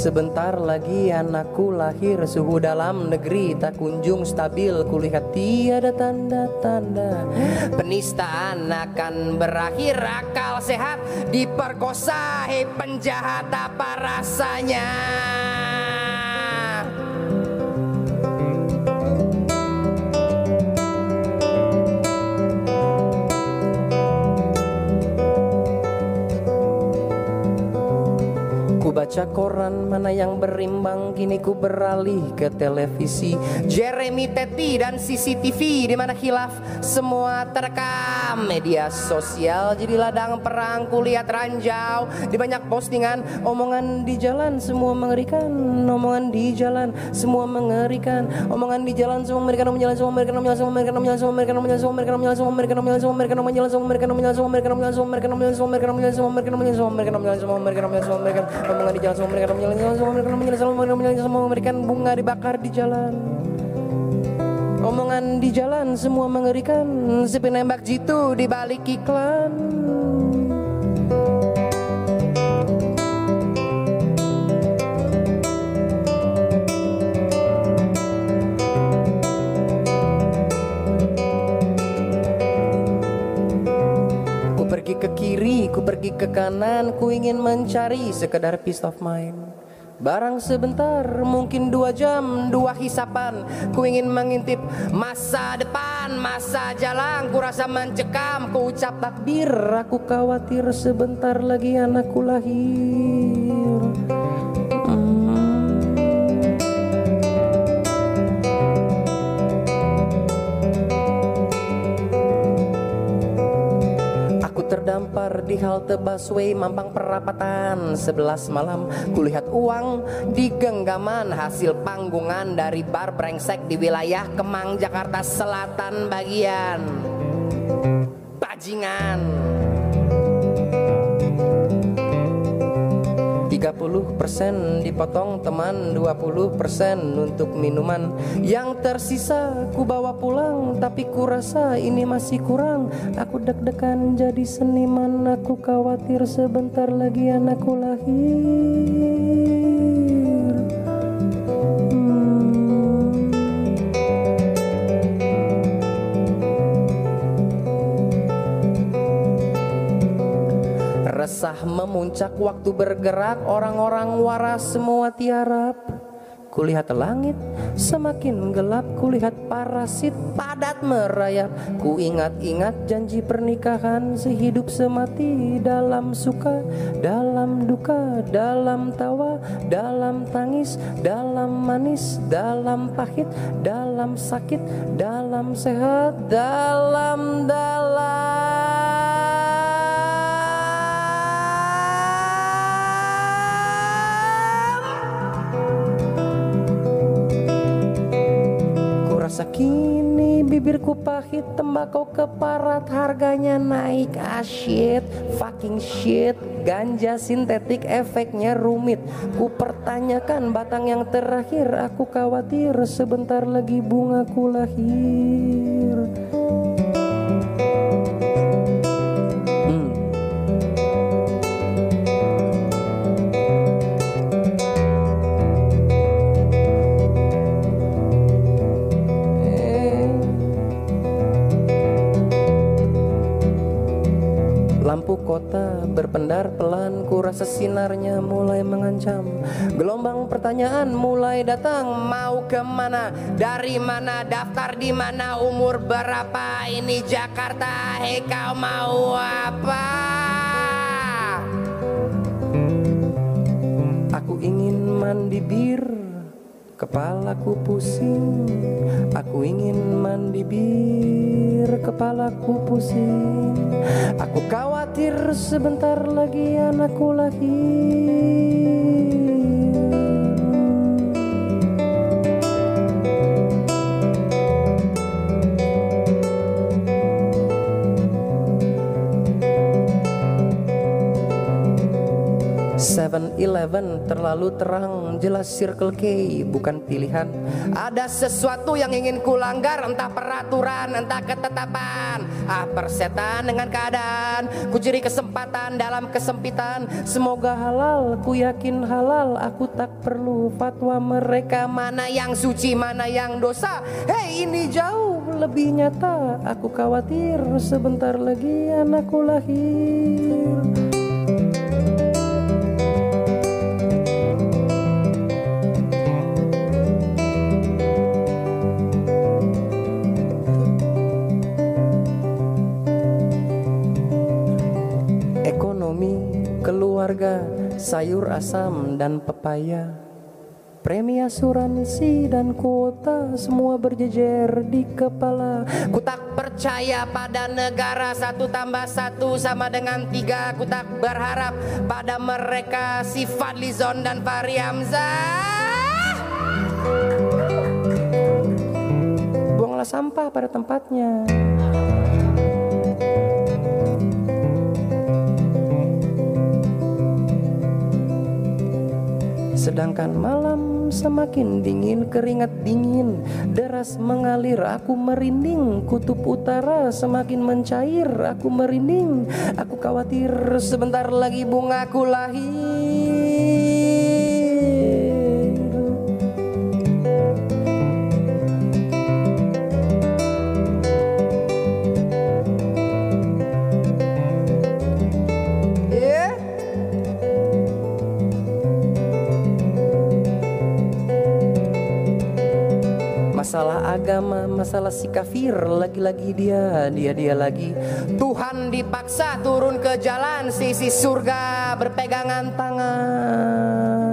sebentar lagi anakku lahir Suhu dalam negeri. Tak kunjung stabil Kulihat tiada tanda-tanda. Penistaan akan berakhir Akal sehat. Diperkosa Hei penjahat apa rasanya baca koran mana yang berimbang Kini ku beralih ke televisi Jeremy Teti dan CCTV di mana khilaf semua terekam Media sosial jadi ladang perang Kulihat ranjau di banyak postingan Omongan di jalan semua mengerikan Omongan di jalan semua mengerikan Omongan di jalan semua mengerikan Omongan semua mengerikan Omongan semua mengerikan Omongan semua mengerikan Omongan semua mengerikan Omongan semua mengerikan Omongan semua mengerikan Omongan semua mengerikan Omongan semua mengerikan Omongan semua mengerikan Omongan semua mengerikan Omongan semua mengerikan Omongan semua mengerikan Omongan semua mengerikan Omongan semua mengerikan omongan jalan semua mereka menjalan semua mereka menjalan semua mereka menjalan semua memberikan bunga dibakar di jalan. Omongan di jalan semua mengerikan si penembak jitu di balik iklan pergi ke kiri, ku pergi ke kanan Ku ingin mencari sekedar peace of mind. Barang sebentar, mungkin dua jam, dua hisapan. Ku ingin mengintip masa depan, masa jalan. Ku rasa mencekam, ku ucap takbir. Aku khawatir sebentar lagi anakku lahir terdampar di halte busway Mampang perapatan. 11 malam Kulihat uang di genggaman Hasil panggungan dari bar brengsek Di wilayah Kemang, Jakarta Selatan bagian. Bajingan 30% dipotong teman 20% untuk minuman. Yang tersisa ku bawa pulang Tapi ku rasa ini masih kurang. Aku deg-degan jadi seniman Aku khawatir sebentar lagi anakku lahir Resah memuncak waktu bergerak Orang-orang waras semua tiarap. Kulihat langit semakin gelap Kulihat parasit padat merayap. Ku ingat-ingat janji pernikahan Sehidup semati dalam suka Dalam duka, dalam tawa Dalam tangis, dalam manis Dalam pahit, dalam sakit Dalam sehat, dalam dalam kini bibirku pahit Tembakau keparat harganya naik. Ah shit, fucking shit. Ganja sintetik efeknya rumit. Ku pertanyakan batang yang terakhir. Aku khawatir sebentar lagi bungaku lahir kota berpendar pelan Ku rasa sinarnya mulai mengancam Gelombang pertanyaan mulai datang Mau ke mana? Dari mana? Daftar di mana? Umur berapa? Ini Jakarta Hei kau mau apa? Aku ingin mandi bir Kepalaku pusing Aku ingin mandi bir. Kepalaku pusing Aku khawatir sebentar lagi anakku lahir 11 terlalu terang Jelas Circle K bukan pilihan. Ada sesuatu yang ingin kulanggar Entah peraturan, entah ketetapan. Ah persetan dengan keadaan Ku jeri kesempatan dalam kesempitan. Semoga halal, ku yakin halal Aku tak perlu fatwa mereka. Mana yang suci, mana yang dosa? Hei ini jauh lebih nyata. Aku khawatir sebentar lagi anakku lahir keluarga, sayur asam dan pepaya. Premi asuransi dan kuota semua berjejer di kepala. Ku tak percaya pada negara satu tambah satu sama dengan tiga. Ku tak berharap pada mereka si Fadlizon dan Fahri Hamzah. Buanglah sampah pada tempatnya Sedangkan malam semakin dingin Keringat dingin Deras mengalir Aku merinding. Kutub utara semakin mencair Aku merinding. Aku khawatir Sebentar lagi bungaku lahir agama, masalah si kafir, lagi-lagi dia, dia dia lagi. Tuhan dipaksa turun ke jalan sisi surga berpegangan tangan.